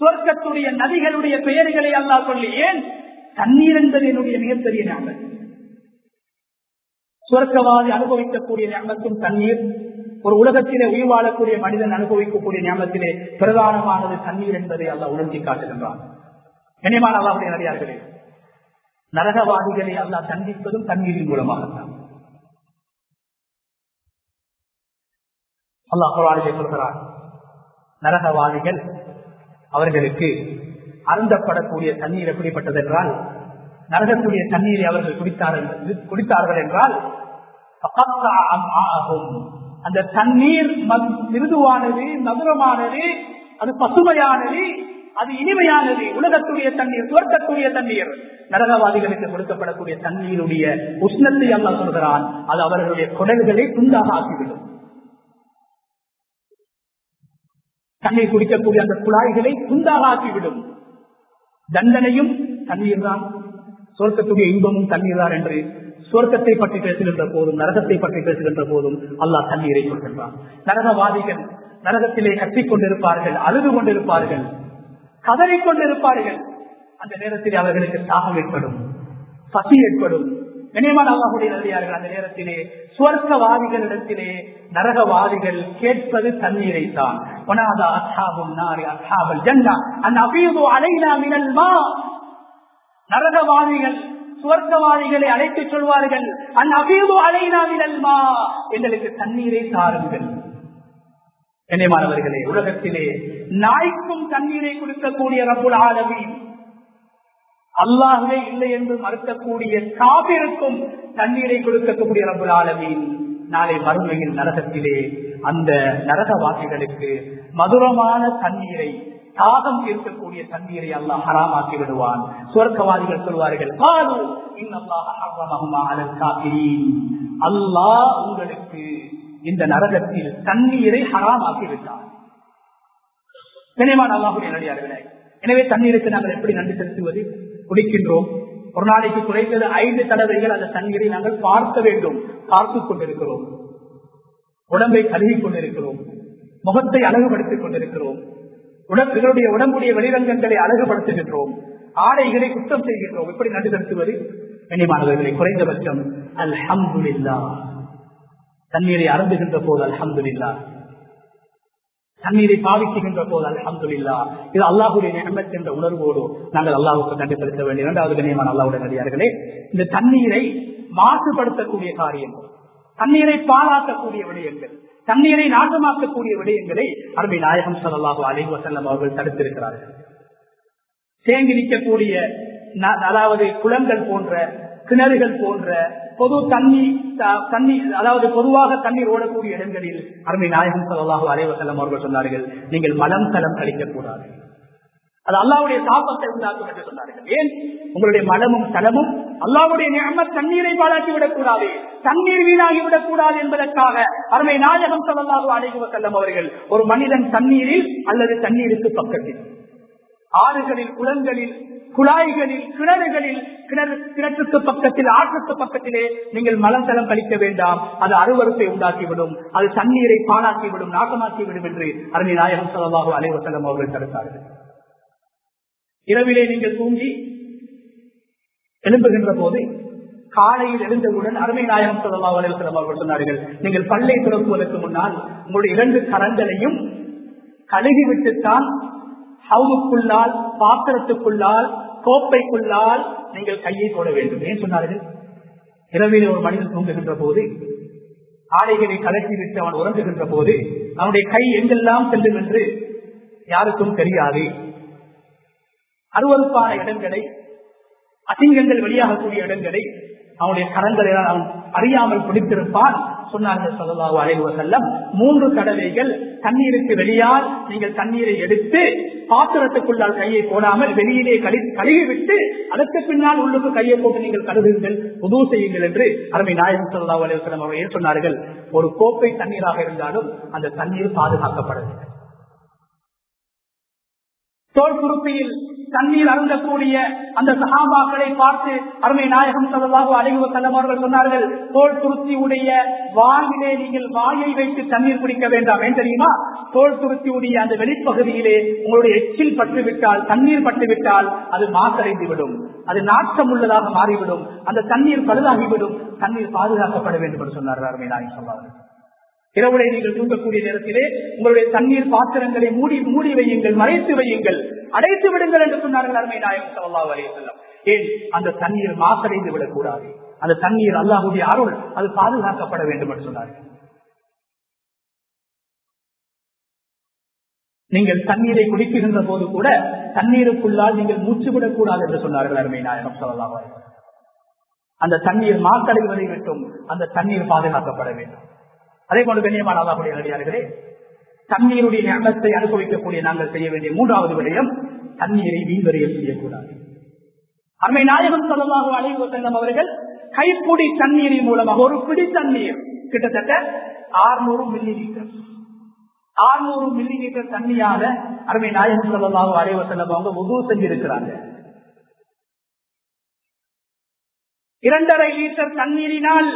S1: சுவர்க்கத்துடைய நதிகளுடைய பெயர்களை அல்லா சொல்லி ஏன்? தண்ணீர் என்பது என்னுடைய மிகப்பெரிய ஞாபகம் சுவர்க்கவாதி அனுபவிக்கக்கூடிய ஞாபகத்தும் தண்ணீர் ஒரு உலகத்திலே உயிர் வாழக்கூடிய மனிதன் அனுபவிக்கக்கூடிய ஞாபகத்திலே பிரதானமானது தண்ணீர் என்பதை அல்ல உணர்த்தி காட்டுகின்றான். கனியமான அல்லாவுடைய நடிகார்களே நரகவாதிகளை அல்லா தண்டிப்பதும் தண்ணீரின் மூலமாகத்தான். அல்லாஹ் குரானிலே சொல்கிறார் நரகவாதிகள் அவர்களுக்கு அருந்தப்படக்கூடிய தண்ணீர் எப்படிப்பட்டது என்றால் நரகக்கூடிய தண்ணீரை அவர்கள் குடித்தார்கள் குடித்தார்கள் என்றால் அந்த தண்ணீர் மிருதுவானது மதுரமானது அது பசுமையானது அது இனிமையானது. உலகத்துடைய தண்ணீர் துவர்க்கக்கூடிய தண்ணீர். நரகவாதிகளுக்கு கொடுக்கப்படக்கூடிய தண்ணீருடைய உஷ்ணத்தை அல்ல சொல்கிறான். அது அவர்களுடைய குடல்களை துண்டாக ஆக்கிவிடும். தண்ணீர் குடிக்கக்கூடிய அந்த குழாய்களை துண்டாக தண்டனையும் தண்ணீர் தான் சொர்க்கத்துடைய இன்பமும் தண்ணீர் தான் என்று சொர்க்கத்தை பற்றி பேசுகின்ற போதும் நரகத்தை பற்றி பேசுகின்ற போதும் அல்லாஹ் தண்ணீரை கொடுக்கின்றான். நரகவாதிகள் நரகத்திலே கத்திக் கொண்டிருப்பார்கள் அழுது கொண்டிருப்பார்கள் கதறிக் கொண்டிருப்பார்கள். அந்த நேரத்தில் அவர்களுக்கு தாகம் ஏற்படும் பசி ஏற்படும். நினைவான அல்லாஹுடைய நல்லியார்கள் அந்த நேரத்திலே சுவர்க்கவாதிகளிடத்திலே நரகவாதிகள் கேட்பது தண்ணீரை தான் நரகவாதிகள் சுவர்க்கவாதிகளை அழைத்துச் சொல்வார்கள் அந் அபீது அலைனாவினல்மா எங்களுக்கு தண்ணீரை தாருங்கள். கண்ணியமானவர்களே உலகத்திலே நாய்க்கும் தண்ணீரை கொடுக்கக்கூடிய ரபுல் ஆலமி அல்லாஹே இல்லை என்று மறுக்கக்கூடிய காவிருக்கும் தண்ணீரை கொடுக்கக்கூடிய ரபுல் ஆலமின். நாளை மறுமையில் நரகத்திலே அந்த நரகவாசிகளுக்கு மதுரமான தண்ணீரை தாகம் இருக்கக்கூடிய தண்ணீரை அல்லாஹ் ஹராமாக்கி விடுவான். சுவர்க்கவாதிகள் சொல்வார்கள் அல்லாஹ் உங்களுக்கு இந்த நரகத்தில் தண்ணீரை ஹராமாக்கி விட்டார் நினைவான அல்லாஹுடைய நடிகார்களே எனவே தண்ணீருக்கு நாங்கள் எப்படி நன்றி செலுத்துவது? குடிக்கின்றோம். ஒரு நாளைக்கு குறைந்தது ஐந்து தடவைகள் அந்த தண்ணீரை நாங்கள் பார்க்க வேண்டும். பார்த்துக் கொண்டிருக்கிறோம். உடம்பை கழுவி கொண்டிருக்கிறோம். முகத்தை அழகுபடுத்திக் கொண்டிருக்கிறோம். உடம்புகளுடைய உடம்புடைய வெளிரங்கங்களை அழகுபடுத்துகின்றோம். ஆடைகளை குற்றம் செய்கின்றோம். எப்படி நன்றி செலுத்துவது கண்ணியமானவர்களை குறைந்தபட்சம். அல்ஹம்துல்லா தண்ணீரை அருந்துகின்ற போது அல்ஹம்துல்லா தண்ணீரை பாவிக்குகின்ற போது அலமதுல்லா இது அல்லாஹுடைய நியமத் என்ற உணர்வோடு நாங்கள் அல்லாஹுக்கு நன்றி செலுத்த வேண்டிய இரண்டாவது கண்ணியமான அல்லாவுடைய நடிகார்களே இந்த தண்ணீரை மாசுபடுத்தக்கூடிய காரியம் தண்ணீரை பாலாக்கக்கூடிய விடயங்கள் தண்ணீரை நாசமாக்கக்கூடிய விடயங்களை அருமை நாயகம் சல்லாஹூ அலி வசல்லம் அவர்கள் தடுத்திருக்கிறார்கள். தேங்கி நிற்கக்கூடிய அதாவது குளங்கள் போன்ற கிணறுகள் போன்ற பொது தண்ணி தண்ணி அதாவது பொதுவாக தண்ணீர் ஓடக்கூடிய இடங்களில் அருமை நாயகம் சல்லாஹூ அலைவசல்லம் அவர்கள் சொன்னார்கள் நீங்கள் மலம் தலம் கழிக்கக்கூடாது. அது அல்லாவுடைய தாபத்தை உண்டாக்கும் என்று சொன்னார்கள். ஏன்? உங்களுடைய மலமும் தலமும் அல்லாவுடைய நியம தண்ணீரை பாழாக்கி விடக்கூடாது தண்ணீர் வீணாகி விடக்கூடாது என்பதற்காக அருமை நாயகம் சொல்லலாக அழைகுவ செல்லம் அவர்கள் ஒரு மனிதன் தண்ணீரில் அல்லது தண்ணீருக்கு பக்கத்தில் ஆறுகளில் குளங்களில் குழாய்களில் கிணறுகளில் கிணறு கிணற்றுக்கு பக்கத்தில் ஆற்றுக்கு பக்கத்திலே நீங்கள் மலத்தலம் கழிக்க வேண்டாம். அது அருவறுப்பை உண்டாக்கிவிடும். அது தண்ணீரை பாழாக்கிவிடும் நாசமாக்கிவிடும் என்று அருமை நாயகம் சொல்லலாக அலைவசலம் அவர்கள் தடுத்தார்கள். இரவிலே நீங்கள் தூங்கி எழும்புகின்ற போது காலையில் எழுந்தவுடன் அருமை நாயகம் சொல்லலாம் அவர்கள் சொன்னார்கள் நீங்கள் பல்லை துறக்குவதற்கு முன்னால் உங்களுடைய இரண்டு கரங்களையும் கழுகிவிட்டுத்தான் ஹவுக்குள்ளால் பாத்திரத்துக்குள்ளால் கோப்பைக்குள்ளால் நீங்கள் கையை போட வேண்டும். ஏன் சொன்னார்கள்? இரவில் ஒரு மனிதன் தூங்குகின்ற போது ஆடைகளை கலட்டி விட்டு அவன் உறங்குகின்ற போது அவனுடைய கை எங்கெல்லாம் செல்லும் என்று யாருக்கும் தெரியாது. அருவறுப்பான இடங்களை அசிங்கங்கள் வெளியாகக்கூடிய இடங்களை அவனுடைய கரங்களை அவன் அறியாமல் பிடித்திருப்பான் சொன்னார்கள் சொல்லலாவு அலைவ மூன்று தடவைகள் தண்ணீருக்கு வெளியால் நீங்கள் தண்ணீரை எடுத்து பாத்திரத்துக்குள்ளால் கையை போடாமல் வெளியிலே கழி கழுகி விட்டு அதற்கு பின்னால் உள்ளுக்கு கையை போட்டு நீங்கள் கருதுங்கள் உதவு செய்யுங்கள் என்று அருமை நாயகம் சல்லா அலைவசலம் அவர்கள் சொன்னார்கள் ஒரு கோப்பை தண்ணீராக இருந்தாலும் அந்த தண்ணீர் பாதுகாக்கப்பட தோல் குறுப்பியில் தண்ணீர் அருந்தக்கூடிய அந்த சகாபாக்களை பார்த்து அருமை நாயகம் சொல்லலாக அடைவு செல்லம் சொன்னார்கள் தோல் துருத்தி உடைய வாயிலே நீங்கள் வாயை வைத்து தண்ணீர் குடிக்க வேண்டாம். ஏன் தெரியுமா? தோல் துருத்தி உடைய அந்த வெளிப்பகுதியிலே உங்களுடைய எச்சில் பட்டுவிட்டால் தண்ணீர் பட்டுவிட்டால் அது மாசடைந்து விடும் அது நாட்டம் உள்ளதாக மாறிவிடும். அந்த தண்ணீர் பழுதாகிவிடும். தண்ணீர் பாதுகாக்கப்பட வேண்டும் என்று சொன்னார்கள் அருமை நாயகம் சொன்னார்கள் இரவுலை நீங்கள் தூங்கக்கூடிய நேரத்திலே உங்களுடைய தண்ணீர் பாத்திரங்களை மூடி மூடி வையுங்கள் மறைத்து வையுங்கள். அடைத்து விடுங்கள் என்று சொன்னார்கள் அருமை நாயகம் சல்லா அலையம் ஏன்? அந்த தண்ணீர் மாசடைந்து விடக்கூடாது. அந்த தண்ணீர் அல்லாஹுடைய அருள் அது பாதுகாக்கப்பட வேண்டும் என்று சொன்னார்கள். நீங்கள் தண்ணீரை குடிக்கின்ற போது கூட தண்ணீருக்குள்ளால் நீங்கள் மூச்சு விடக்கூடாது என்று சொன்னார்கள் அருமை நாயகம் சொல்லலாம் அந்த தண்ணீர் மாசடைவதை விட்டும் அந்த தண்ணீர் பாதுகாக்கப்பட வேண்டும். அதே போல கண்ணியமான அல்லாஹுடைய அடியார்களே தண்ணீருடைய ஞானத்தை அனுபவிக்கக்கூடிய நாங்கள் செய்ய வேண்டிய மூன்றாவது விடயம் தண்ணீரை வீண்வரையில் செய்யக்கூடாது. அருமை நாயகம் சொல்லமாக அழைவு செல்லும் அவர்கள் கைப்பிடி தண்ணீரின் மூலமாக ஒரு பிடி தண்ணீர் கிட்டத்தட்ட ஆறுநூறு மில்லி லிட்டர் ஆறுநூறு மில்லி லிட்டர் தண்ணியால அருமை நாயகம் சொல்லமாக அழைவு செல்லும் அவங்க உதவு செஞ்சிருக்கிறாங்க. இரண்டரை லிட்டர் தண்ணீரினால்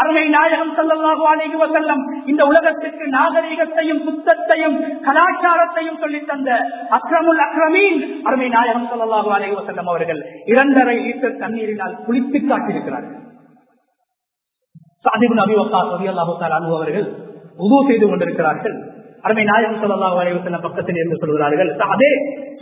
S1: அருமை நாயகம் செல்லமாக அழைகு செல்லம் இந்த உலகத்திற்கு நாகரீகத்தையும் சுத்தத்தையும் கலாச்சாரத்தையும் சொல்லி தந்த அக்ரமுல் அக்ரமீன் அருமை நாயகம் செல்லமாக அழைகு செல்லம் அவர்கள் இரண்டரை லிட்டர் தண்ணீரினால் குளித்து காட்டியிருக்கிறார்கள். சாதிபுன் அபிவக்கா சொல்லி அல்லாஹால் அவர்கள் உதவு செய்து கொண்டிருக்கிறார்கள். அருமை நாயகம் சொல்லலாம் வரைவசன பக்கத்தில் இருந்து சொல்கிறார்கள் அதே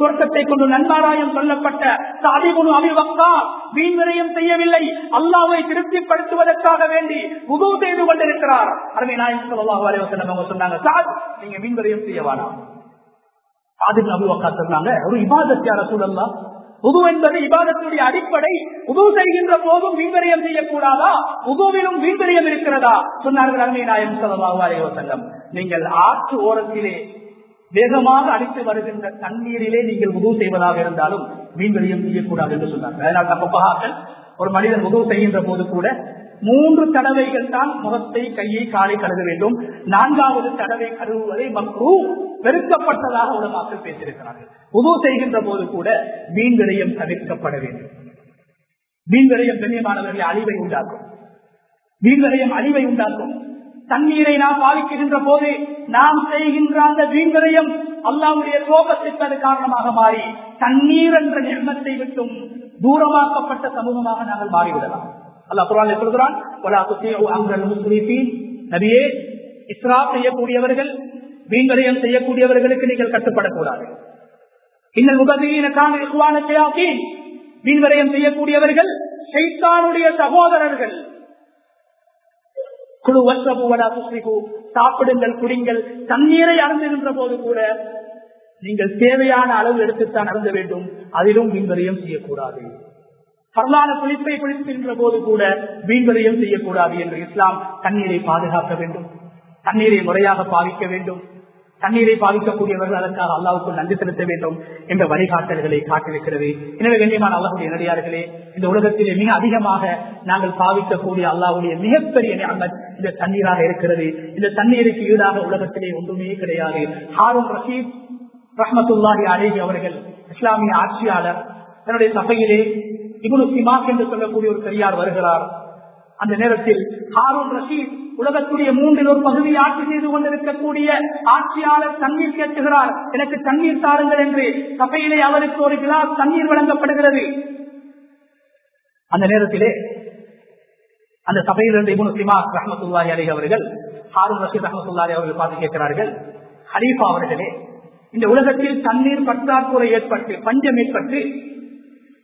S1: சொர்க்கத்தை கொண்டு நன்மாராயம் சொல்லப்பட்ட சாதிபுனு அபிவக்கா வீண்விரயம் செய்யவில்லை. அல்லாவை திருப்திப்படுத்துவதற்காக வேண்டி உதவு செய்து கொண்டிருக்கிறார். அருமை நாயகம் சொல்லலாம் வரைவசனம் அவங்க சொன்னாங்க சாத் நீங்க வீண்விரயம் செய்ய வேணாம். சாதிபுன் அபிவக்கா சொன்னாங்க ஒரு இபாதத்தியார சூழல்லாம் உது என்பது இபாதத்துடைய அடிப்படை. உது செய்கின்ற போதும் வீண்வரியம் செய்யக்கூடாதா? உதுவிலும் வீண்வரியம் இருக்கிறதா? சொன்னார்கள் அருமை நாயம் செல்லம் நீங்கள் ஆற்று ஓரத்திலே வேகமாக அடித்து வருகின்ற தண்ணீரிலே நீங்கள் உதவு செய்வதாக இருந்தாலும் வீண்வரியம் செய்யக்கூடாது என்று சொன்னார்கள். அதனால் தப்பப்பாக்கள் ஒரு மனிதன் உதவு செய்கின்ற போது கூட மூன்று தடவைகள் தான் முகத்தை கையை காலை கழுத வேண்டும். நான்காவது தடவை கழுவுவதை மக்ரூ வெறுக்கப்பட்டதாக உலமாக்கள் பேசியிருக்கிறார்கள். உதவு செய்கின்ற போது கூட மீன் விளையம் தவிர்க்கப்பட வேண்டும். மீன் விரயம் கண்ணியமானவர்களை அழிவை உண்டாக்கும். மீன் விரயம் அழிவை உண்டாக்கும். தண்ணீரை நாம் பாதிக்கின்ற போது நாம் செய்கின்ற அந்த வீண் அல்லாவுடைய கோபத்திற்கு அது காரணமாக மாறி தண்ணீர் என்ற நிர்மத்தை விட்டும் தூரமாக்கப்பட்ட சமூகமாக நாங்கள் மாறிவிடலாம். அல்லா குரான் சொல்கிறான் நபியே இஸ்ரா செய்யக்கூடியவர்கள் வீண்வரையம் செய்யக்கூடியவர்களுக்கு நீங்கள் கட்டுப்படக்கூடாது. இன்னும் முகதீனக்கான இஸ்வான செய்யாக்கி வீண்வரையம் செய்யக்கூடியவர்கள் சைத்தானுடைய சகோதரர்கள். குழு வசபுவடா சுஸ்ரிகு சாப்பிடுங்கள் குடிங்கள் தண்ணீரை அருந்துகின்ற போது கூட நீங்கள் தேவையான அளவு எடுத்துத்தான் அறந்த வேண்டும். அதிலும் வீண்வரையம் செய்யக்கூடாது. பரவான குளிப்பை குளிக்கின்ற போது கூட வீண்வரையும் செய்யக்கூடாது என்று இஸ்லாம் தண்ணீரை பாதுகாக்க வேண்டும். தண்ணீரை முறையாக பாவிக்க வேண்டும். தண்ணீரை பாதிக்கக்கூடியவர்கள் அதற்காக அல்லாவுக்கு நன்றி செலுத்த வேண்டும் என்ற வழிகாட்டல்களை காட்டிருக்கிறது எனவே கண்ணியமான அல்லாஹுடைய நடிகார்களே இந்த உலகத்திலே மிக அதிகமாக நாங்கள் பாவிக்கக்கூடிய அல்லாவுடைய மிகப்பெரிய நியமத் இந்த தண்ணீராக இருக்கிறது. இந்த தண்ணீருக்கு ஈடாக உலகத்திலே ஒன்றுமே கிடையாது. ஹாரூன் ரஷீத் ரஹமத்துல்லாஹி அலேஹி அவர்கள் இஸ்லாமிய ஆட்சியாளர் தன்னுடைய சபையிலே இபுனு சிமாக் என்று சொல்லக்கூடிய ஒரு பெரியார் வருகிறார். அந்த நேரத்தில் ஹாரூன் ரஷீத் உலகத்துடைய மூன்றில் ஒரு பகுதியை ஆட்சி செய்து கொண்டிருக்கக்கூடிய ஆட்சியாளர் தண்ணீர் கேட்டுகிறார். எனக்கு தண்ணீர் தாருங்கள் என்று சபையிலே அவருக்கு ஒரு கிளாஸ் தண்ணீர் வழங்கப்படுகிறது. அந்த நேரத்திலே அந்த சபையிலிருந்து இபுனு சிமாக் ரஹமத்துல்லாஹி அலி அவர்கள் ஹாரூன் ரஷீத் ரஹமத்துல்லாஹி அவர்கள் பார்த்து கேட்கிறார்கள் ஹலீஃபா அவர்களே இந்த உலகத்தில் தண்ணீர் பற்றாக்குறை ஏற்பட்டு பஞ்சம் ஏற்பட்டு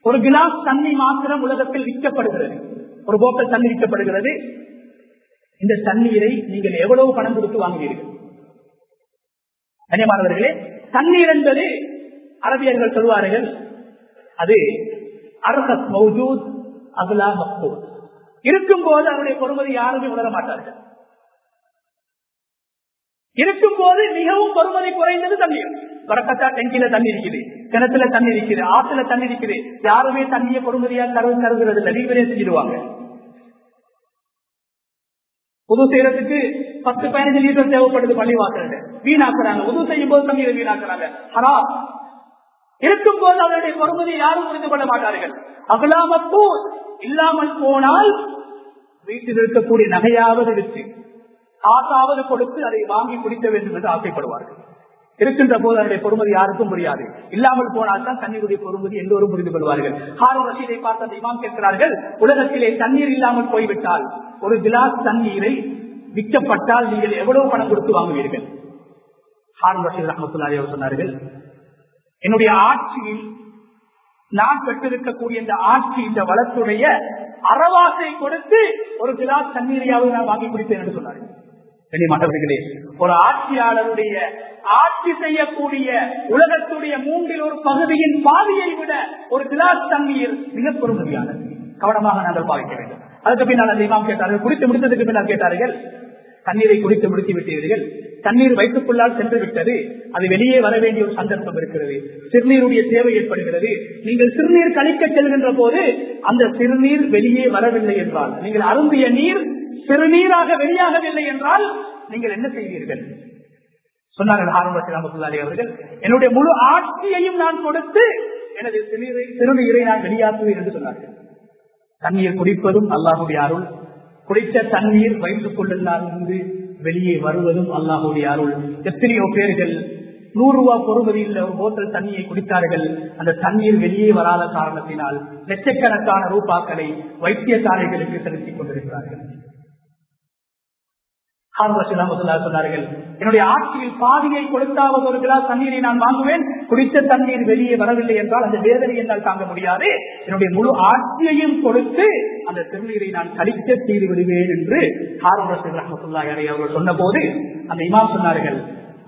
S1: ஒரு கிலாஸ் தண்ணி மாத்திரம் உலகத்தில் விற்கப்படுகிறது. ஒரு போட்டல் தண்ணி விற்கப்படுகிறது. இந்த தண்ணீரை நீங்கள் எவ்வளவு பணம் கொடுத்து வாங்குவீர்கள்? கண்ணியமானவர்களே தண்ணீர் என்பது அரபியர்கள் சொல்வார்கள் அது அரசத் மௌஜூத் அகுலா மக்தூத் இருக்கும் போது அவருடைய பொறுமதி யாருமே உணர மாட்டார்கள் இருக்கும் போது மிகவும் பொறுமதி குறைந்தது தண்ணீர். வரக்கத்தா டெங்கில தண்ணி இருக்குது. கிணத்துல தண்ணி இருக்குது. ஆத்துல தண்ணி இருக்குது. யாருமே தண்ணியை பொறுமதியா கரு கருகிறது இல்லை. நீங்களே செஞ்சிடுவாங்க. செய்யறதுக்கு பத்து பதினஞ்சு லிட்டர் தேவைப்படுது பள்ளி வாக்குறது வீணாக்குறாங்க. உது செய்யும் போது தண்ணீரை வீணாக்குறாங்க. ஹரா இருக்கும் போது அவருடைய பொறுமதி யாரும் புரிந்து கொள்ள மாட்டார்கள். அகலாமப்போ இல்லாமல் போனால் வீட்டில் இருக்கக்கூடிய நகையாவது இருக்கு. காசாவது கொடுத்து அதை வாங்கி குடிக்க வேண்டும் என்று ஆசைப்படுவார்கள். இருக்கின்ற போது அதனுடைய பொறுமதி யாருக்கும் முடியாது இல்லாமல் போனால் தான் தண்ணீருடைய பொறுமதி எல்லோரும் புரிந்து கொள்வார்கள். ஹாரூன் ரஷீதை பார்த்த அந்த இமாம் கேட்கிறார்கள் உலகத்திலே தண்ணீர் இல்லாமல் போய்விட்டால் ஒரு கிளாஸ் தண்ணீரை விற்கப்பட்டால் நீங்கள் எவ்வளவு பணம் கொடுத்து வாங்குவீர்கள்? ஹாரூன் ரஷீத் ரஹமத்துல்லாரி சொன்னார்கள் என்னுடைய ஆட்சியில் நான் பெற்றிருக்கக்கூடிய இந்த ஆட்சி இந்த வளத்துடைய அறவாசை கொடுத்து ஒரு கிளாஸ் தண்ணீரையாவது நான் வாங்கி குடித்தேன் என்று சொன்னார்கள். கண்ணியமாட்டவர்களே ஒரு ஆட்சியாளருடைய ஆட்சி செய்யக்கூடிய உலகத்துடைய மூன்றில் ஒரு பகுதியின் பாதியை விட ஒரு கிளாஸ் தண்ணீர் மிக பெருமதியானது. கவனமாக நாங்கள் பாவிக்க வேண்டும். அதுக்கு பின்னால் அந்த இமாம் கேட்டார்கள் குடித்து முடித்ததுக்கு பின்னால் கேட்டார்கள் தண்ணீரை குடித்து முடித்து விட்டீர்கள் தண்ணீர் வயிற்றுக்குள்ளால் சென்று விட்டது அது வெளியே வர வேண்டிய ஒரு சந்தர்ப்பம் இருக்கிறது சிறுநீருடைய தேவை ஏற்படுகிறது நீங்கள் சிறுநீர் கழிக்க செல்கின்ற போது அந்த சிறுநீர் வெளியே வரவில்லை என்றால் நீங்கள் அருந்திய நீர் சிறுநீராக வெளியாகவில்லை என்றால் நீங்கள் என்ன செய்வீர்கள்? சொன்னார்கள் ஹாரூன் அவர்கள் என்னுடைய முழு ஆட்சியையும் நான் கொடுத்து எனது சிறுநீரை சிறுநீரை நான் வெளியாக்குவேன் என்று சொன்னார்கள். தண்ணீர் குடிப்பதும் அல்லாஹுடைய அருள். குடித்த தண்ணீர் வயிற்றுக்குள்ளால் இருந்து வெளியே வருவதும் அல்லாஹுடைய அருள். எத்தனையோ பேர்கள் நூறு ரூபாய் பொறுமதியில் ஒரு போத்தல் தண்ணியை குடித்தார்கள். அந்த தண்ணீர் வெளியே வராத காரணத்தினால் லட்சக்கணக்கான ரூபாக்களை வைத்தியசாலைகளுக்கு செலுத்திக் கொண்டிருக்கிறார்கள். சொன்னார்கள். என்னுடைய ஆட்சியில் பாதியை கொடுத்தாவது ஒரு கிளாஸ் தண்ணீரை நான் வாங்குவேன் குடித்த தண்ணீர் வெளியே வரவில்லை என்றால் அந்த வேதனை என்னால் தாங்க முடியாது. என்னுடைய முழு ஆட்சியையும் கொடுத்து அந்த திருநீரை நான் கழிக்க செய்து விடுவேன் என்று ஹாரூன் ரசூல் அவர்கள் சொன்ன போது அந்த இமாம் சொன்னார்கள்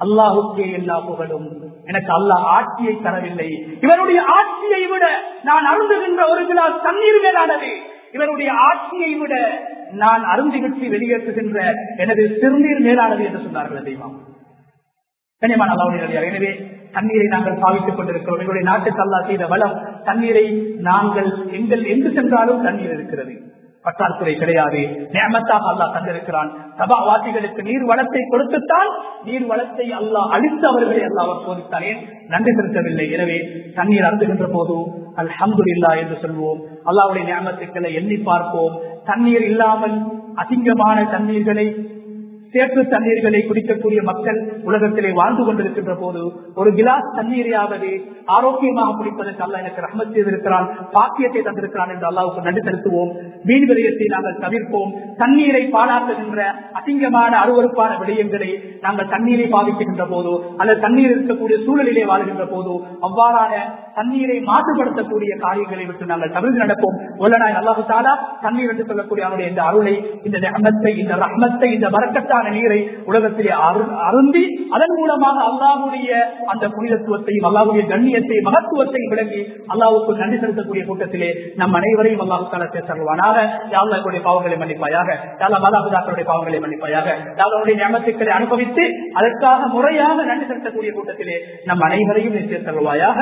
S1: அல்லாஹுக்கே எல்லா புகழும். எனக்கு அல்லாஹ் ஆட்சியை தரவில்லை. இவருடைய ஆட்சியை விட நான் அருந்துகின்ற ஒரு கிளாஸ் தண்ணீர் மேலானது. இவருடைய ஆட்சியை விட நான் அருந்திவிட்டு வெளியேற்றுகின்ற எனது சிறுநீர் மேலானது என்று சொன்னார்கள் தெய்வம் கனியமான அல்லாவுடைய எனவே தண்ணீரை நாங்கள் பாவித்துக் கொண்டிருக்கிறோம். எங்களுடைய நாட்டு தல்லா செய்த வளம் தண்ணீரை நாங்கள் எங்கள் எங்கு சென்றாலும் தண்ணீர் இருக்கிறது. பற்றாக்குறை கிடையாது. நேமத்தாக அல்லாஹ் தந்திருக்கிறான். சபாவாசிகளுக்கு நீர் வளத்தை கொடுத்துத்தான் நீர் வளத்தை அல்லாஹ் அழித்து அவர்களை அல்லாஹ் சோதித்தானே நன்றி செலுத்தவில்லை. எனவே தண்ணீர் அருந்துகின்ற போது அல்ஹம்துல்லா என்று சொல்வோம். அல்லாவுடைய நியமத்துக்களை எண்ணி பார்ப்போம். தண்ணீர் இல்லாமல் அசிங்கமான தண்ணீர்களை சேற்று தண்ணீர்களை குடிக்கக்கூடிய மக்கள் உலகத்திலே வாழ்ந்து கொண்டிருக்கின்ற போது ஒரு கிலாஸ் தண்ணீரையாவது ஆரோக்கியமாக குடிப்பதற்கு அல்ல எனக்கு ரஹ்மத் செய்திருக்கிறான் பாக்கியத்தை தந்திருக்கிறான் என்று அல்லாவுக்கு நன்றி செலுத்துவோம். மீன் விரயத்தை நாங்கள் தவிர்ப்போம். தண்ணீரை பாழாக்குகின்ற அசிங்கமான அருவறுப்பான விடயங்களை நாங்கள் தண்ணீரை பாதிக்கின்ற போதோ அல்லது தண்ணீர் இருக்கக்கூடிய சூழலிலே வாழ்கின்ற போதோ அவ்வாறான தண்ணீரை மாசுபடுத்தக்கூடிய காரியங்களை விட்டு நாங்கள் தவிர்த்து நடப்போம். உள்ளனாய் அல்லாஹு தாலா தண்ணீர் என்று சொல்லக்கூடிய அவருடைய இந்த அருளை இந்த ரஹமத்தை இந்த ரஹ்மத்தை இந்த வரக்கத்தான நீரை உலகத்திலே அருந்தி அதன் மூலமாக அல்லாவுடைய அந்த புனிதத்துவத்தையும் அல்லாவுடைய கண்ணியத்தையும் மகத்துவத்தையும் விளங்கி அல்லாவுக்கு நன்றி செலுத்தக்கூடிய கூட்டத்திலே நம் அனைவரையும் அல்லாஹு தாலா சேர்த்தருவானாக யாழ்லாவுடைய பாவங்களை மன்னிப்பாயாக. யாழ்லா மாதாபிதாக்களுடைய பாவங்களை மன்னிப்பாயாக. யாழ்லாவுடைய நியமத்துக்களை அனுபவித்து அதற்காக முறையாக நன்றி செலுத்தக்கூடிய கூட்டத்திலே நம் அனைவரையும் சேர்த்தருவாயாக